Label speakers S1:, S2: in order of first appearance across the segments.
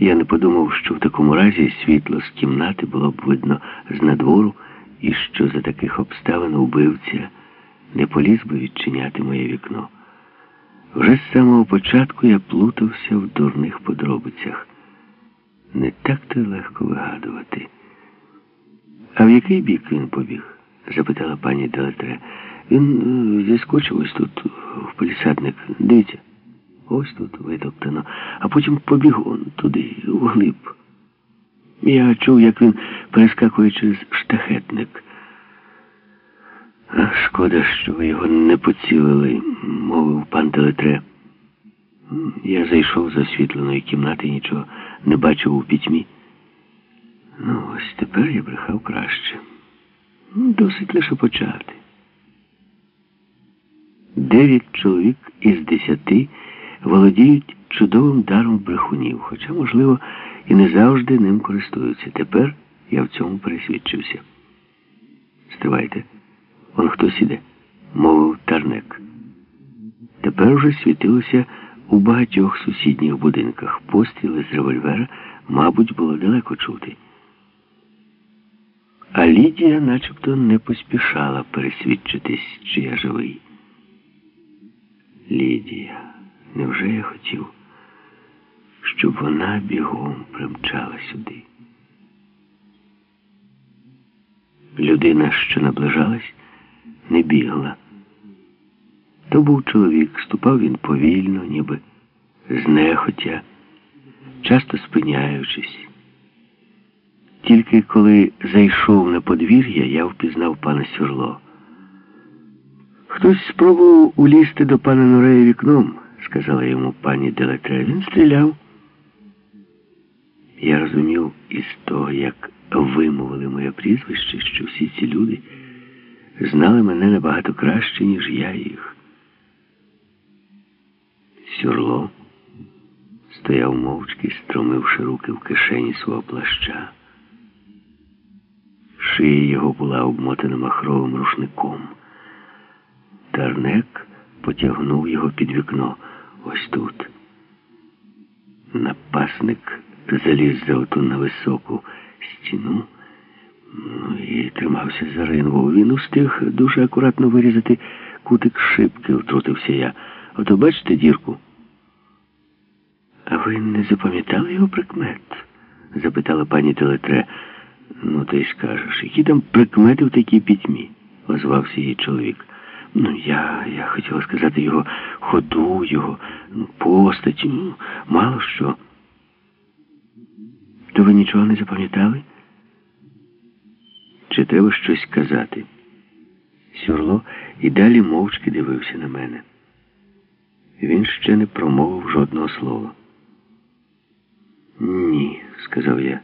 S1: Я не подумав, що в такому разі світло з кімнати було б видно з надвору, і що за таких обставин убивця не поліз би відчиняти моє вікно. Вже з самого початку я плутався в дурних подробицях. Не так то легко вигадувати. А в який бік він побіг? запитала пані Делетре. Він е, зіскочив ось тут, в палісадник. Дивіться, ось тут витоптано, а потім побіг он туди, вглиб. Я чув, як він перескакує через штахетник. А шкода, що ви його не поцілили, мовив пан Телетре. Я зайшов з освітленої кімнати і нічого не бачив у пітьмі. Ну, ось тепер я брехав краще. Ну, Досить лише почати. Дев'ять чоловік із десяти володіють чудовим даром брехунів, хоча, можливо, і не завжди ним користуються. Тепер я в цьому пересвідчився. Стривайте, он хтось іде, мовив Тарнек. Тепер вже світилося у багатьох сусідніх будинках. Постріли з револьвера, мабуть, було далеко чути. А Лідія начебто не поспішала пересвідчитись, чи я живий. Лідія, невже я хотів, щоб вона бігом примчала сюди? Людина, що наближалась, не бігла. То був чоловік, ступав він повільно, ніби знехотя, часто спиняючись. Тільки коли зайшов на подвір'я, я впізнав пана Сюрло. Хтось спробував улізти до пана Нурея вікном, сказала йому пані Делетре. Він стріляв. Я розумів із того, як вимовили моє прізвище, що всі ці люди знали мене набагато краще, ніж я їх. Сюрло стояв мовчки, стромивши руки в кишені свого плаща. Шия його була обмотана махровим рушником. Тарнек потягнув його під вікно ось тут. Напасник заліз за оту на високу стіну ну, і тримався за рингу. Він устиг дуже акуратно вирізати кутик шибки, втрутився я. Ото бачите дірку? А ви не запам'ятали його прикмет? запитала пані Телетре. Ну, ти скажеш, які там прикмети в такій пітьмі? озвався її чоловік. Ну, я я хотіла сказати його ходу, його ну, постать, ну, мало що. То ви нічого не запам'ятали? Чи треба щось казати? Сюрло і далі мовчки дивився на мене. Він ще не промовив жодного слова. Ні, сказав я.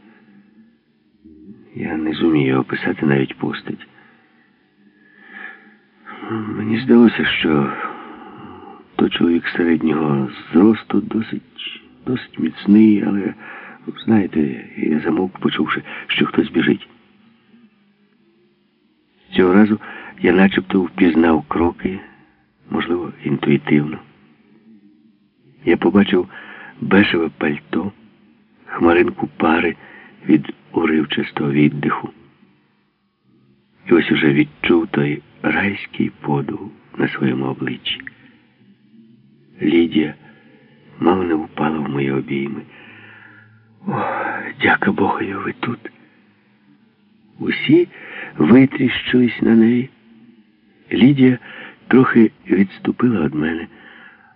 S1: Я не зумію описати навіть постать. Мені здалося, що то чоловік середнього зросту досить досить міцний, але, знаєте, я замовк, почувши, що хтось біжить. Цього разу я начебто впізнав кроки, можливо, інтуїтивно. Я побачив бешеве пальто, хмаринку пари від уривчастого віддиху. І ось уже відчув той райський подув на своєму обличчі. Лідія мало не впала в мої обійми. О, дяка Богу, ви тут. Усі витріщились на неї. Лідія трохи відступила від мене,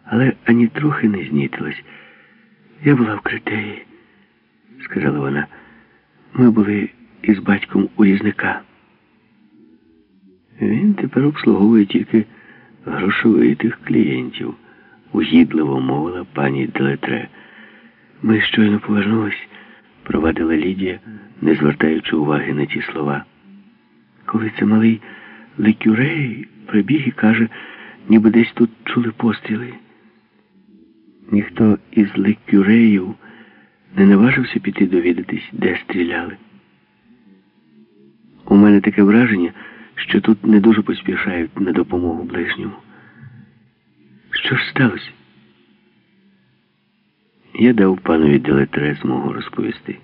S1: але ані трохи не знітилась. Я була в критеї, сказала вона. Ми були із батьком у різника. Він тепер обслуговує тільки грошовитих клієнтів, угідливо мовила пані Делетре. Ми щойно повернулись, провадила Лідія, не звертаючи уваги на ті слова. Коли це малий Лекюрей прибіг і каже, ніби десь тут чули постріли. Ніхто із Лекюреїв не наважився піти довідатись, де стріляли. У мене таке враження, що тут не дуже поспішають на допомогу ближньому. Що ж сталося? Я дав панові Делетре змогу розповісти.